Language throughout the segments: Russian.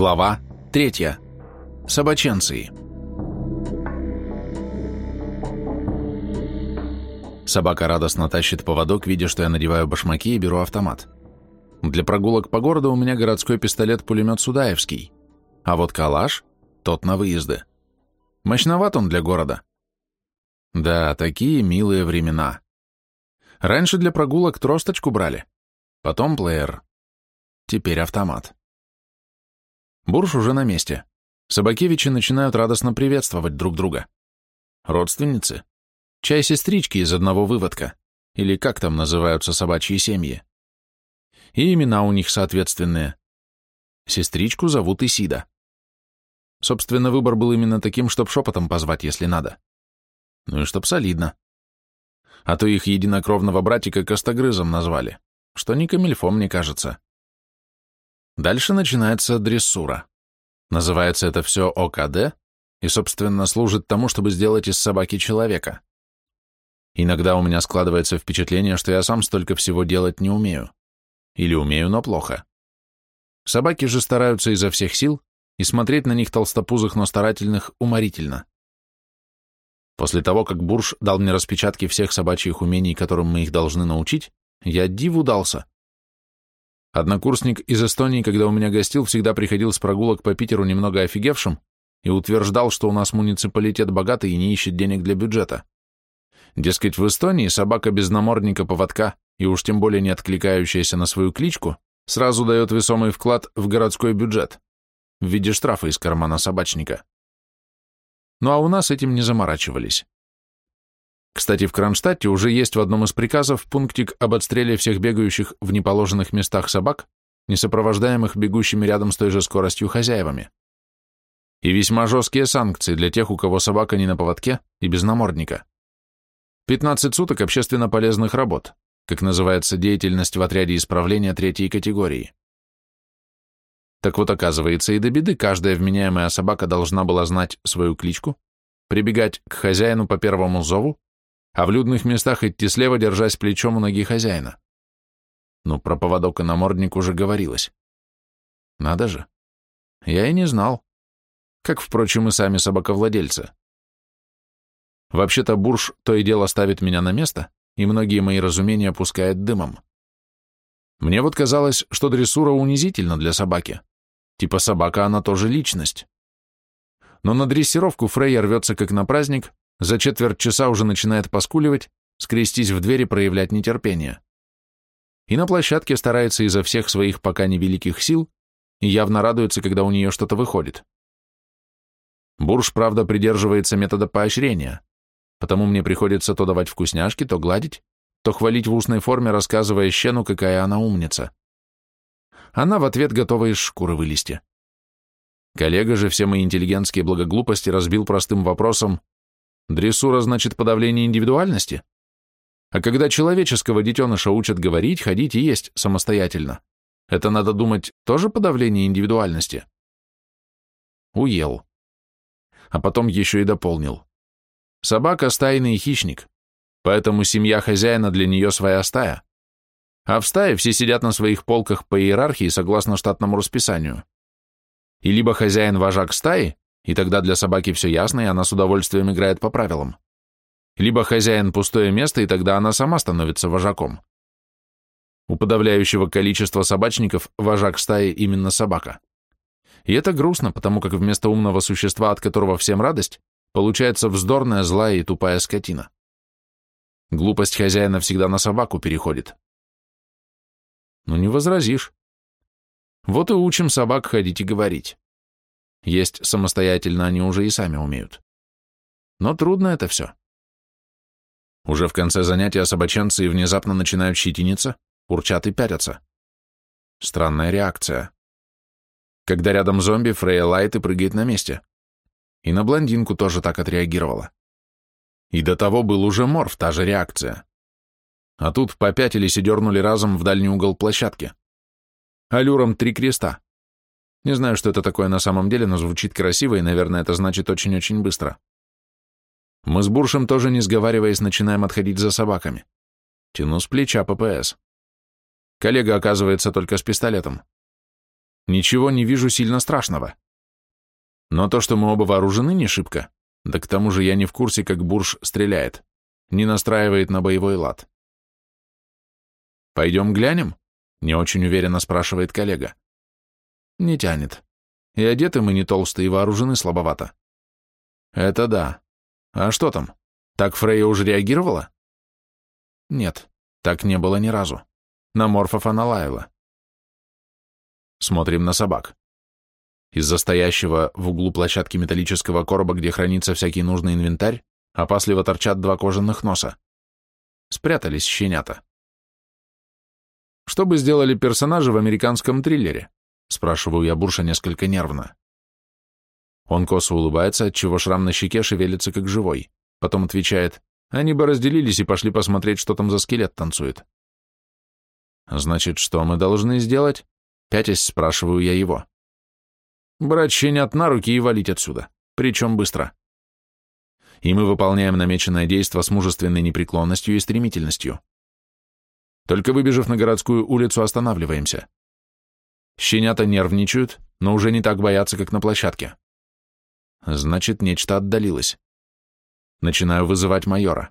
Глава 3. Собаченции. Собака радостно тащит поводок, видя, что я надеваю башмаки и беру автомат. Для прогулок по городу у меня городской пистолет-пулемет Судаевский, а вот калаш — тот на выезды. Мощноват он для города. Да, такие милые времена. Раньше для прогулок тросточку брали, потом плеер, теперь автомат. Бурж уже на месте. Собакевичи начинают радостно приветствовать друг друга. Родственницы. Чай-сестрички из одного выводка. Или как там называются собачьи семьи. И имена у них соответственные. Сестричку зовут Исида. Собственно, выбор был именно таким, чтоб шепотом позвать, если надо. Ну и чтоб солидно. А то их единокровного братика Костогрызом назвали, что не камильфо, мне кажется. Дальше начинается дрессура. Называется это все ОКД и, собственно, служит тому, чтобы сделать из собаки человека. Иногда у меня складывается впечатление, что я сам столько всего делать не умею. Или умею, но плохо. Собаки же стараются изо всех сил, и смотреть на них толстопузых, но старательных уморительно. После того, как Бурж дал мне распечатки всех собачьих умений, которым мы их должны научить, я диву дался. Однокурсник из Эстонии, когда у меня гостил, всегда приходил с прогулок по Питеру немного офигевшим и утверждал, что у нас муниципалитет богатый и не ищет денег для бюджета. Дескать, в Эстонии собака без намордника поводка и уж тем более не откликающаяся на свою кличку сразу дает весомый вклад в городской бюджет в виде штрафа из кармана собачника. Ну а у нас этим не заморачивались. Кстати, в Кронштадте уже есть в одном из приказов пунктик об отстреле всех бегающих в неположенных местах собак, не сопровождаемых бегущими рядом с той же скоростью хозяевами. И весьма жесткие санкции для тех, у кого собака не на поводке и без намордника. 15 суток общественно полезных работ, как называется деятельность в отряде исправления третьей категории. Так вот, оказывается, и до беды каждая вменяемая собака должна была знать свою кличку, прибегать к хозяину по первому зову а в людных местах идти слева, держась плечом у ноги хозяина. Ну, про поводок и намордник уже говорилось. Надо же. Я и не знал. Как, впрочем, и сами собаковладельцы. Вообще-то бурж то и дело ставит меня на место, и многие мои разумения пускает дымом. Мне вот казалось, что дрессура унизительна для собаки. Типа собака, она тоже личность. Но на дрессировку Фрейя рвется как на праздник, за четверть часа уже начинает поскуливать, скрестись в двери, проявлять нетерпение. И на площадке старается изо всех своих пока невеликих сил и явно радуется, когда у нее что-то выходит. Бурж, правда, придерживается метода поощрения, потому мне приходится то давать вкусняшки, то гладить, то хвалить в устной форме, рассказывая щену, какая она умница. Она в ответ готова из шкуры вылезти. Коллега же все мои интеллигентские благоглупости разбил простым вопросом Дрессура значит подавление индивидуальности? А когда человеческого детеныша учат говорить, ходить и есть самостоятельно, это, надо думать, тоже подавление индивидуальности? Уел. А потом еще и дополнил. Собака – стайный хищник, поэтому семья хозяина для нее своя стая. А в стае все сидят на своих полках по иерархии согласно штатному расписанию. И либо хозяин вожак стаи, и тогда для собаки все ясно, и она с удовольствием играет по правилам. Либо хозяин пустое место, и тогда она сама становится вожаком. У подавляющего количества собачников вожак стаи именно собака. И это грустно, потому как вместо умного существа, от которого всем радость, получается вздорная, злая и тупая скотина. Глупость хозяина всегда на собаку переходит. Ну не возразишь. Вот и учим собак ходить и говорить. Есть самостоятельно они уже и сами умеют. Но трудно это все. Уже в конце занятия собаченцы внезапно начинают щетиниться, урчат и пятятся. Странная реакция. Когда рядом зомби, Фрея лает и прыгает на месте. И на блондинку тоже так отреагировала. И до того был уже морф, та же реакция. А тут попятились и дернули разом в дальний угол площадки. Алюром три креста. Не знаю, что это такое на самом деле, но звучит красиво, и, наверное, это значит очень-очень быстро. Мы с Буршем тоже, не сговариваясь, начинаем отходить за собаками. Тяну с плеча ППС. Коллега оказывается только с пистолетом. Ничего не вижу сильно страшного. Но то, что мы оба вооружены, не шибко, да к тому же я не в курсе, как Бурж стреляет, не настраивает на боевой лад. «Пойдем глянем?» — не очень уверенно спрашивает коллега. Не тянет. И одеты мы не толстые, и вооружены слабовато. Это да. А что там? Так Фрейя уже реагировала? Нет, так не было ни разу. На морфов она лаяла. Смотрим на собак. Из-за стоящего в углу площадки металлического короба, где хранится всякий нужный инвентарь, опасливо торчат два кожаных носа. Спрятались щенята. Что бы сделали персонажи в американском триллере? Спрашиваю я Бурша несколько нервно. Он косо улыбается, отчего шрам на щеке шевелится как живой. Потом отвечает, они бы разделились и пошли посмотреть, что там за скелет танцует. Значит, что мы должны сделать? Пятясь спрашиваю я его. Брать щенят на руки и валить отсюда, причем быстро. И мы выполняем намеченное действо с мужественной непреклонностью и стремительностью. Только выбежав на городскую улицу, останавливаемся. Щенята нервничают, но уже не так боятся, как на площадке. Значит, нечто отдалилось. Начинаю вызывать майора.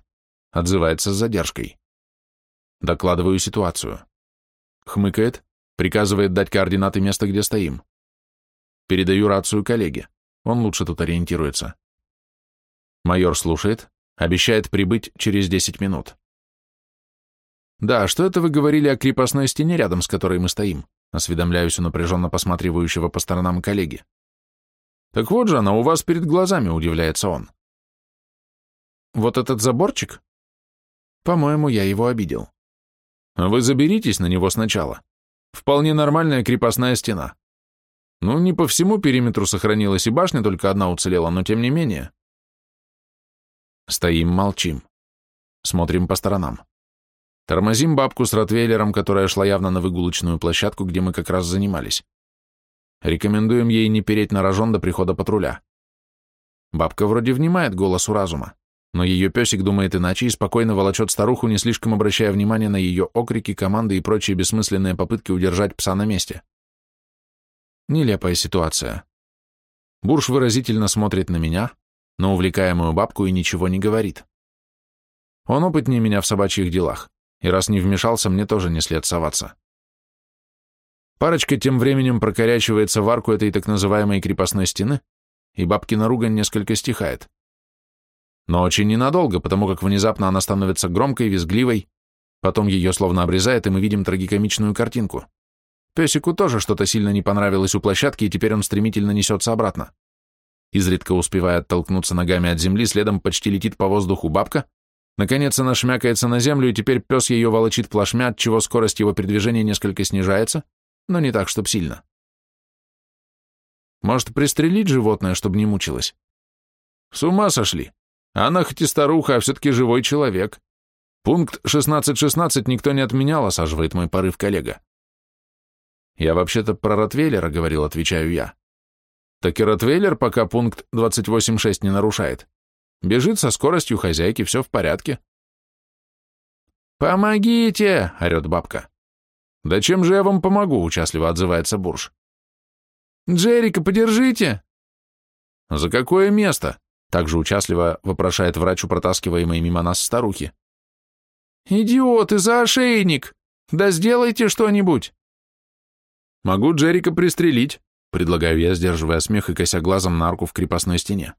Отзывается с задержкой. Докладываю ситуацию. Хмыкает, приказывает дать координаты места, где стоим. Передаю рацию коллеге. Он лучше тут ориентируется. Майор слушает, обещает прибыть через 10 минут. «Да, что это вы говорили о крепостной стене, рядом с которой мы стоим?» Осведомляюсь у напряженно посматривающего по сторонам коллеги. «Так вот же она у вас перед глазами», — удивляется он. «Вот этот заборчик?» «По-моему, я его обидел». «Вы заберитесь на него сначала. Вполне нормальная крепостная стена. Ну, не по всему периметру сохранилась и башня, только одна уцелела, но тем не менее». Стоим, молчим. Смотрим по сторонам. Тормозим бабку с ротвейлером, которая шла явно на выгулочную площадку, где мы как раз занимались. Рекомендуем ей не переть на рожон до прихода патруля. Бабка вроде внимает голосу разума, но ее песик думает иначе и спокойно волочет старуху, не слишком обращая внимание на ее окрики, команды и прочие бессмысленные попытки удержать пса на месте. Нелепая ситуация. Бурж выразительно смотрит на меня, на увлекаемую бабку и ничего не говорит. Он опытнее меня в собачьих делах и раз не вмешался, мне тоже не след соваться. Парочка тем временем прокорячивается в арку этой так называемой крепостной стены, и бабкина ругань несколько стихает. Но очень ненадолго, потому как внезапно она становится громкой, визгливой, потом ее словно обрезает, и мы видим трагикомичную картинку. Песику тоже что-то сильно не понравилось у площадки, и теперь он стремительно несется обратно. Изредка успевая оттолкнуться ногами от земли, следом почти летит по воздуху бабка, Наконец она шмякается на землю, и теперь пес ее волочит плашмя, от чего скорость его передвижения несколько снижается, но не так, чтоб сильно. Может, пристрелить животное, чтобы не мучилось? С ума сошли. Она хоть и старуха, а все-таки живой человек. Пункт 16.16 никто не отменял, осаживает мой порыв коллега. Я вообще-то про Ротвейлера говорил, отвечаю я. Так и Ротвейлер пока пункт 28.6 не нарушает. Бежит со скоростью хозяйки, все в порядке. «Помогите!» — орет бабка. «Да чем же я вам помогу?» — участливо отзывается Бурж. «Джерика, подержите!» «За какое место?» — также участливо вопрошает врач у протаскиваемой мимо нас старухи. «Идиоты, за ошейник! Да сделайте что-нибудь!» «Могу Джерика пристрелить», — предлагаю я, сдерживая смех и кося глазом на арку в крепостной стене.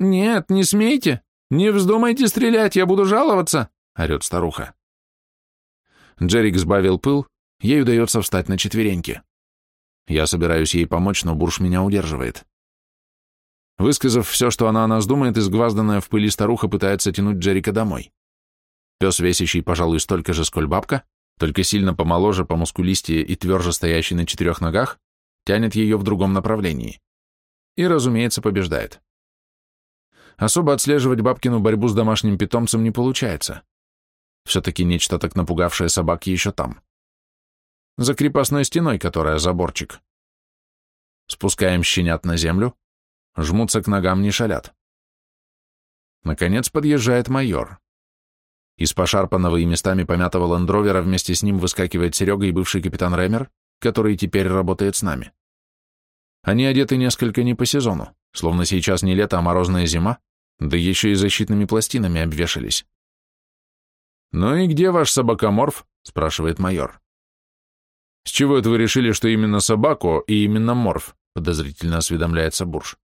«Нет, не смейте! Не вздумайте стрелять, я буду жаловаться!» — орет старуха. Джерик сбавил пыл, ей удается встать на четвереньки. Я собираюсь ей помочь, но Бурш меня удерживает. Высказав все, что она о нас думает, изгвазданная в пыли старуха пытается тянуть Джерика домой. Пес, весящий, пожалуй, столько же, сколь бабка, только сильно помоложе, по мускулистее и тверже стоящий на четырех ногах, тянет ее в другом направлении. И, разумеется, побеждает. Особо отслеживать бабкину борьбу с домашним питомцем не получается. Все-таки нечто так напугавшее собаки еще там. За крепостной стеной, которая заборчик. Спускаем щенят на землю, жмутся к ногам, не шалят. Наконец подъезжает майор. Из пошарпанного и местами помятого ландровера вместе с ним выскакивает Серега и бывший капитан Ремер, который теперь работает с нами. Они одеты несколько не по сезону, словно сейчас не лето, а морозная зима, да еще и защитными пластинами обвешались. «Ну и где ваш собакоморф?» — спрашивает майор. «С чего это вы решили, что именно собаку и именно морф?» — подозрительно осведомляется Бурж.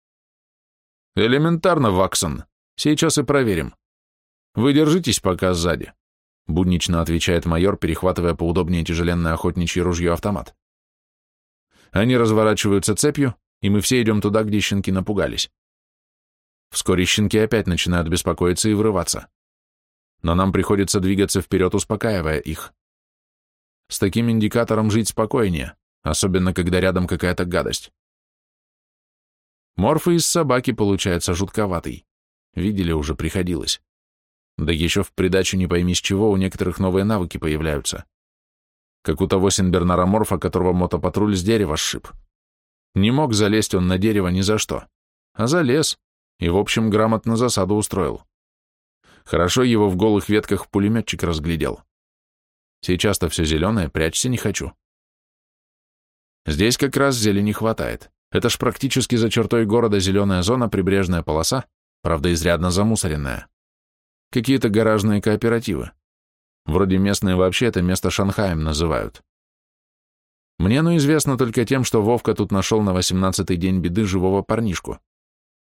«Элементарно, Ваксон. Сейчас и проверим. Вы держитесь пока сзади», — буднично отвечает майор, перехватывая поудобнее тяжеленное охотничье ружье-автомат. Они разворачиваются цепью, и мы все идем туда, где щенки напугались. Вскоре щенки опять начинают беспокоиться и врываться. Но нам приходится двигаться вперед, успокаивая их. С таким индикатором жить спокойнее, особенно когда рядом какая-то гадость. Морф из собаки получается жутковатый. Видели, уже приходилось. Да еще в придачу не пойми с чего у некоторых новые навыки появляются. Как у того Синбернара Морфа, которого мотопатруль с дерева сшиб. Не мог залезть он на дерево ни за что. А залез, и, в общем, грамотно засаду устроил. Хорошо его в голых ветках пулеметчик разглядел. Сейчас-то все зеленое, прячься не хочу. Здесь как раз зелени хватает. Это ж практически за чертой города зеленая зона, прибрежная полоса, правда, изрядно замусоренная. Какие-то гаражные кооперативы. Вроде местные вообще это место Шанхаем называют. Мне ну известно только тем, что Вовка тут нашел на восемнадцатый день беды живого парнишку.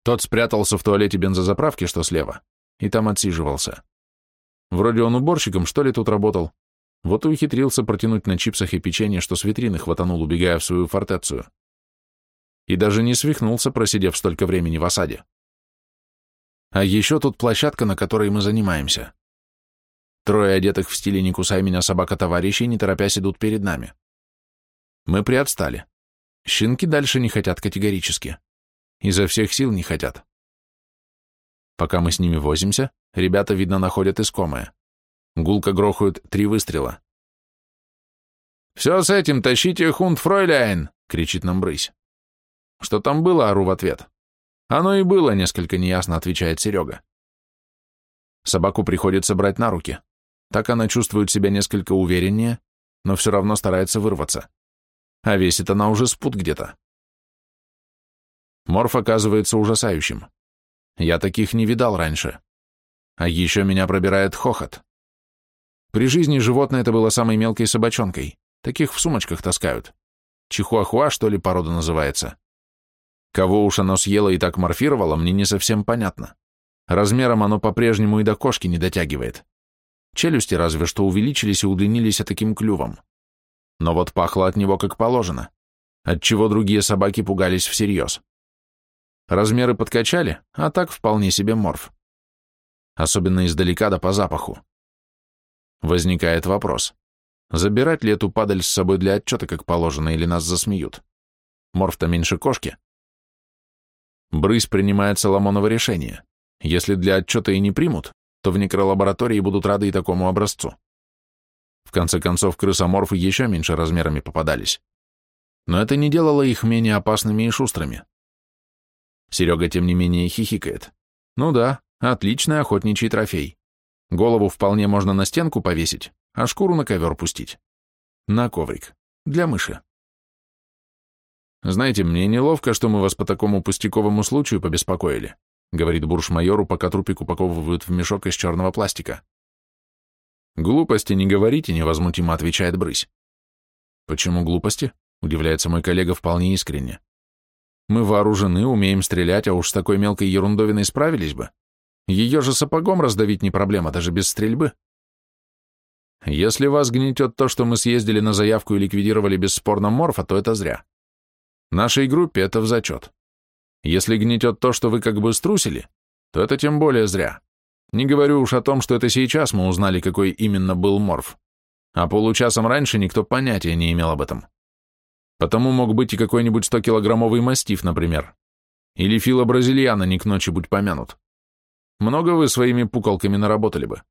Тот спрятался в туалете бензозаправки, что слева, и там отсиживался. Вроде он уборщиком, что ли, тут работал. Вот и ухитрился протянуть на чипсах и печенье, что с витрины хватанул, убегая в свою фортецию. И даже не свихнулся, просидев столько времени в осаде. А еще тут площадка, на которой мы занимаемся. Трое одетых в стиле «Не кусай меня, собака товарищей», не торопясь идут перед нами. Мы приотстали. Щенки дальше не хотят категорически. Изо всех сил не хотят. Пока мы с ними возимся, ребята, видно, находят искомое. Гулко грохают три выстрела. «Все с этим, тащите хунт, фройляйн!» — кричит нам брысь. «Что там было?» — ору в ответ. «Оно и было», — несколько неясно отвечает Серега. Собаку приходится брать на руки. Так она чувствует себя несколько увереннее, но все равно старается вырваться. А весит она уже спут где-то. Морф оказывается ужасающим. Я таких не видал раньше. А еще меня пробирает хохот. При жизни животное это было самой мелкой собачонкой. Таких в сумочках таскают. Чихуахуа, что ли, порода называется. Кого уж оно съело и так морфировало, мне не совсем понятно. Размером оно по-прежнему и до кошки не дотягивает. Челюсти разве что увеличились и удлинились таким клювом. Но вот пахло от него как положено, отчего другие собаки пугались всерьез. Размеры подкачали, а так вполне себе морф. Особенно издалека да по запаху. Возникает вопрос, забирать ли эту падаль с собой для отчета, как положено, или нас засмеют? Морф-то меньше кошки. Брысь принимает Соломоново решение. Если для отчета и не примут, то в некролаборатории будут рады и такому образцу. В конце концов, крысоморфы еще меньше размерами попадались. Но это не делало их менее опасными и шустрыми. Серега, тем не менее, хихикает. Ну да, отличный охотничий трофей. Голову вполне можно на стенку повесить, а шкуру на ковер пустить. На коврик. Для мыши. «Знаете, мне неловко, что мы вас по такому пустяковому случаю побеспокоили», говорит бурж майору, пока трупик упаковывают в мешок из черного пластика. «Глупости не говорите», — невозмутимо отвечает брысь. «Почему глупости?» — удивляется мой коллега вполне искренне. «Мы вооружены, умеем стрелять, а уж с такой мелкой ерундовиной справились бы. Ее же сапогом раздавить не проблема, даже без стрельбы». «Если вас гнетет то, что мы съездили на заявку и ликвидировали бесспорно морфа, то это зря. Нашей группе это в зачет. Если гнетет то, что вы как бы струсили, то это тем более зря. Не говорю уж о том, что это сейчас мы узнали, какой именно был морф. А получасом раньше никто понятия не имел об этом. Потому мог быть и какой-нибудь 100-килограммовый мастиф, например. Или фила бразильяна не к ночи будь помянут. Много вы своими пукалками наработали бы.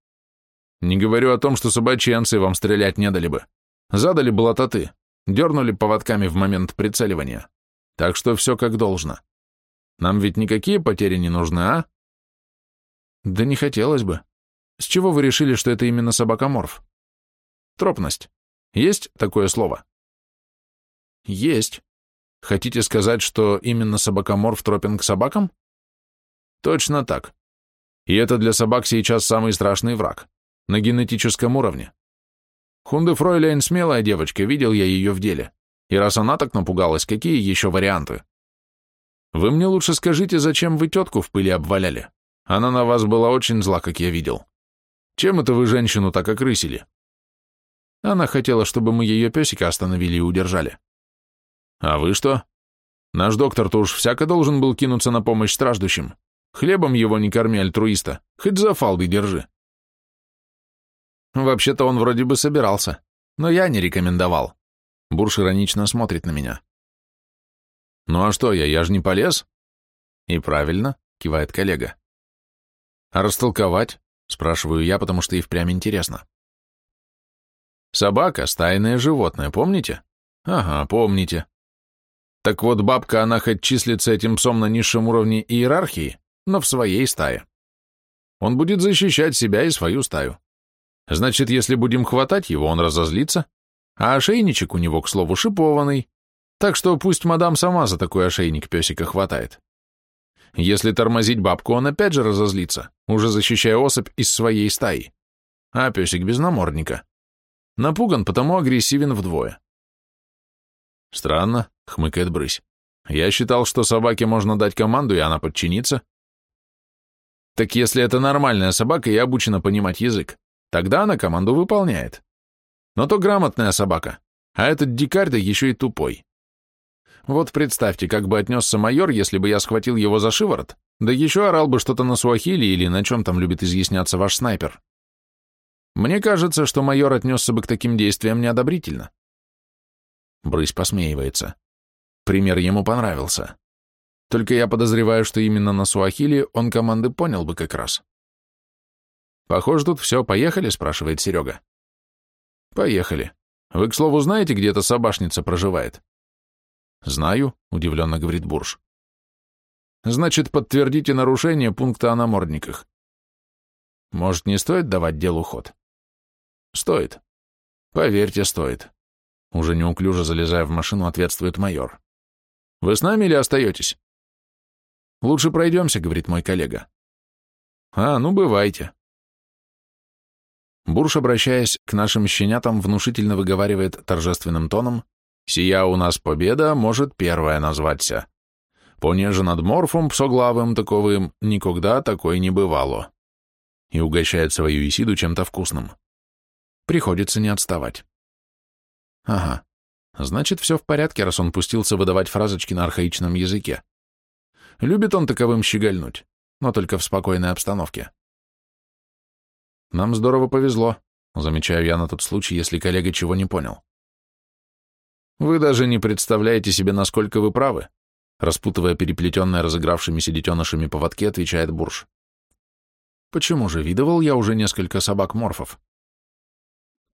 Не говорю о том, что собачьянцы вам стрелять не дали бы. Задали бы дернули поводками в момент прицеливания. Так что все как должно. Нам ведь никакие потери не нужны, а? Да не хотелось бы. С чего вы решили, что это именно собакоморф? Тропность. Есть такое слово? Есть. Хотите сказать, что именно собакоморф тропен к собакам? Точно так. И это для собак сейчас самый страшный враг. На генетическом уровне. Хунде Фройляйн смелая девочка, видел я ее в деле. И раз она так напугалась, какие еще варианты? Вы мне лучше скажите, зачем вы тетку в пыли обваляли? Она на вас была очень зла, как я видел. Чем это вы женщину так окрысили? Она хотела, чтобы мы ее песика остановили и удержали. А вы что? Наш доктор-то уж всяко должен был кинуться на помощь страждущим. Хлебом его не корми, альтруиста, хоть за фалды держи. Вообще-то он вроде бы собирался, но я не рекомендовал. Бурш иронично смотрит на меня. Ну а что я, я же не полез? И правильно, кивает коллега. А растолковать? Спрашиваю я, потому что и впрямь интересно. Собака — стайное животное, помните? Ага, помните. Так вот, бабка, она хоть числится этим псом на низшем уровне иерархии, но в своей стае. Он будет защищать себя и свою стаю. Значит, если будем хватать его, он разозлится, а ошейничек у него, к слову, шипованный, так что пусть мадам сама за такой ошейник песика хватает. Если тормозить бабку, он опять же разозлится, уже защищая особь из своей стаи. А песик без намордника. Напуган, потому агрессивен вдвое. Странно, хмыкает брысь. Я считал, что собаке можно дать команду, и она подчинится. Так если это нормальная собака и обучена понимать язык, тогда она команду выполняет. Но то грамотная собака, а этот дикарь да еще и тупой. Вот представьте, как бы отнесся майор, если бы я схватил его за шиворот, да еще орал бы что-то на суахили или на чем там любит изъясняться ваш снайпер. Мне кажется, что майор отнесся бы к таким действиям неодобрительно. Брысь посмеивается. Пример ему понравился. Только я подозреваю, что именно на суахили он команды понял бы как раз. «Похоже, тут все, поехали?» — спрашивает Серега. «Поехали. Вы, к слову, знаете, где эта собашница проживает?» «Знаю», — удивленно говорит Бурж. «Значит, подтвердите нарушение пункта о намордниках. Может, не стоит давать делу ход?» «Стоит. Поверьте, стоит». Уже неуклюже залезая в машину, ответствует майор. «Вы с нами или остаетесь?» «Лучше пройдемся», — говорит мой коллега. «А, ну, бывайте». Бурж, обращаясь к нашим щенятам, внушительно выговаривает торжественным тоном, Сия у нас победа может первая назваться. Понеже над морфом псоглавым таковым никогда такой не бывало. И угощает свою Исиду чем-то вкусным. Приходится не отставать. Ага, значит, все в порядке, раз он пустился выдавать фразочки на архаичном языке. Любит он таковым щегольнуть, но только в спокойной обстановке. Нам здорово повезло, замечаю я на тот случай, если коллега чего не понял. Вы даже не представляете себе, насколько вы правы, распутывая переплетенные разыгравшимися детенышами поводки, отвечает Бурж. Почему же видывал я уже несколько собак-морфов?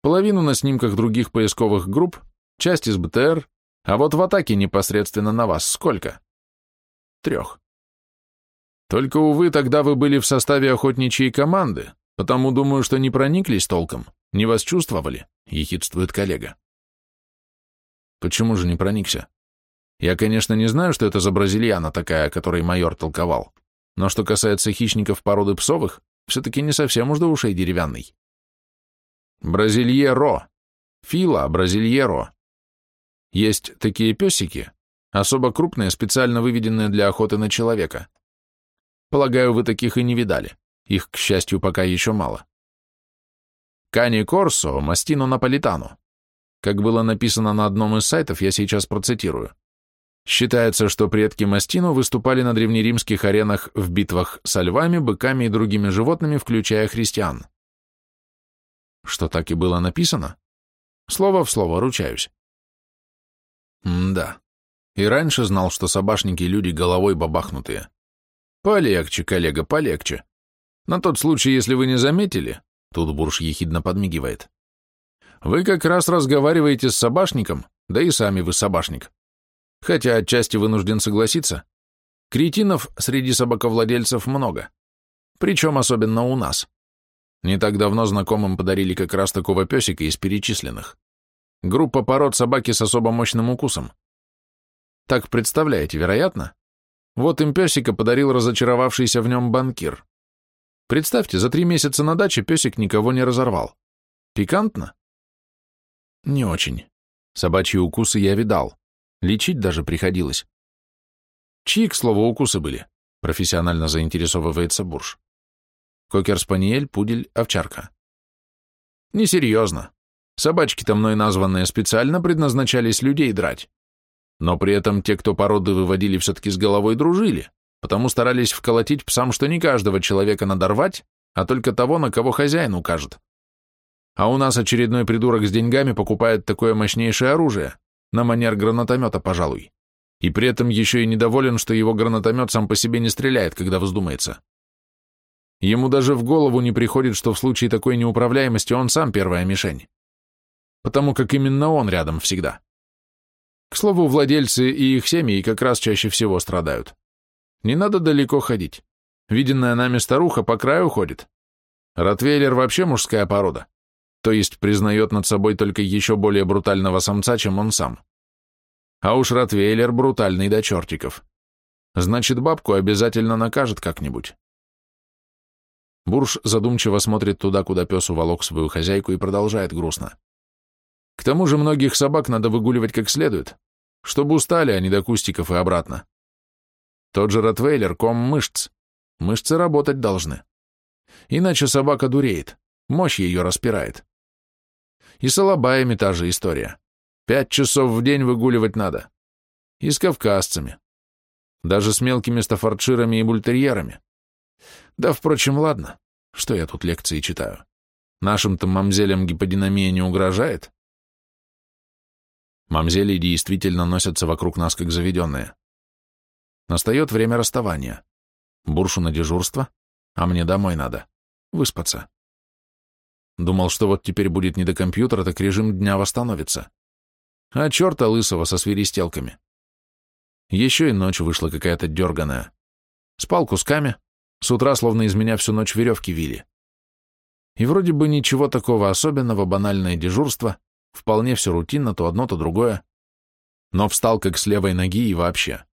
Половину на снимках других поисковых групп, часть из БТР, а вот в атаке непосредственно на вас сколько? Трех. Только, увы, тогда вы были в составе охотничьей команды, потому думаю, что не прониклись толком, не вас чувствовали, ехидствует коллега. Почему же не проникся? Я, конечно, не знаю, что это за бразильяна такая, о которой майор толковал, но что касается хищников породы псовых, все-таки не совсем уж до ушей деревянный. Бразильеро. Фила бразильеро. Есть такие песики, особо крупные, специально выведенные для охоты на человека. Полагаю, вы таких и не видали. Их, к счастью, пока еще мало. Кани Корсо, Мастино Наполитано. Как было написано на одном из сайтов, я сейчас процитирую. Считается, что предки Мастину выступали на древнеримских аренах в битвах со львами, быками и другими животными, включая христиан. Что так и было написано? Слово в слово, ручаюсь. М-да. И раньше знал, что собашники люди головой бабахнутые. Полегче, коллега, полегче. На тот случай, если вы не заметили, тут Бурж ехидно подмигивает, вы как раз разговариваете с собашником, да и сами вы собашник. Хотя отчасти вынужден согласиться. Кретинов среди собаковладельцев много. Причем особенно у нас. Не так давно знакомым подарили как раз такого песика из перечисленных. Группа пород собаки с особо мощным укусом. Так представляете, вероятно? Вот им песика подарил разочаровавшийся в нем банкир. Представьте, за три месяца на даче песик никого не разорвал. Пикантно? Не очень. Собачьи укусы я видал. Лечить даже приходилось. Чьи, к слову, укусы были? Профессионально заинтересовывается Бурж. Кокер-спаниель, пудель, овчарка. Несерьезно. Собачки-то мной названные специально предназначались людей драть. Но при этом те, кто породы выводили, все-таки с головой дружили, потому старались вколотить псам, что не каждого человека надо рвать, а только того, на кого хозяин укажет. А у нас очередной придурок с деньгами покупает такое мощнейшее оружие, на манер гранатомета, пожалуй, и при этом еще и недоволен, что его гранатомет сам по себе не стреляет, когда вздумается. Ему даже в голову не приходит, что в случае такой неуправляемости он сам первая мишень, потому как именно он рядом всегда. К слову, владельцы и их семьи как раз чаще всего страдают. Не надо далеко ходить. Виденная нами старуха по краю ходит. Ротвейлер вообще мужская порода, то есть признает над собой только еще более брутального самца, чем он сам. А уж Ротвейлер брутальный до чертиков. Значит, бабку обязательно накажет как-нибудь. Бурж задумчиво смотрит туда, куда пес уволок свою хозяйку и продолжает грустно. К тому же многих собак надо выгуливать как следует, чтобы устали они до кустиков и обратно. Тот же ротвейлер — ком мышц. Мышцы работать должны. Иначе собака дуреет, мощь ее распирает. И с алабаями та же история. Пять часов в день выгуливать надо. И с кавказцами. Даже с мелкими стафарширами и бультерьерами. Да, впрочем, ладно. Что я тут лекции читаю? Нашим-то мамзелям гиподинамия не угрожает? Мамзели действительно носятся вокруг нас, как заведенные. Настает время расставания. Буршу на дежурство, а мне домой надо. Выспаться. Думал, что вот теперь будет не до компьютера, так режим дня восстановится. А черта лысого со свиристелками. Еще и ночь вышла какая-то дерганая. Спал кусками, с утра словно из меня всю ночь веревки вили. И вроде бы ничего такого особенного, банальное дежурство, Вполне все рутинно, то одно, то другое. Но встал как с левой ноги и вообще.